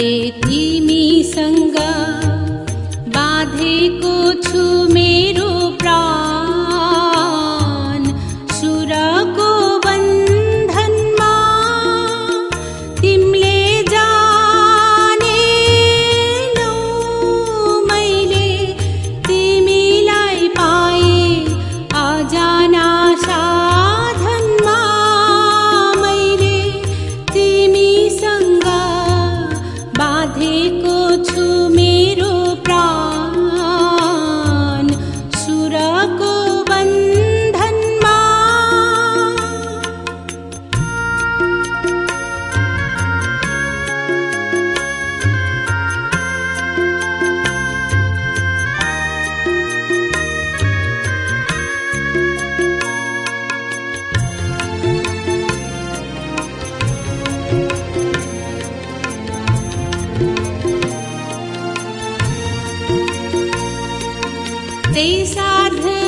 तिमीसँग बाँधेको छु साध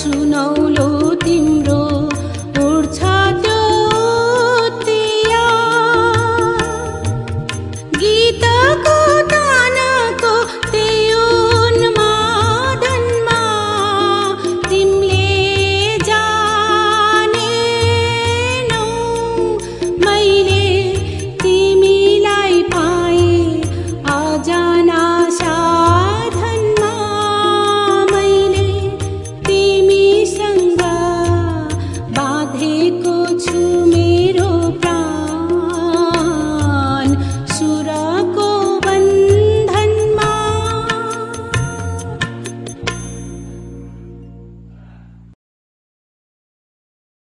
सुनौलो तिम्रो उड्छ त्यो गीत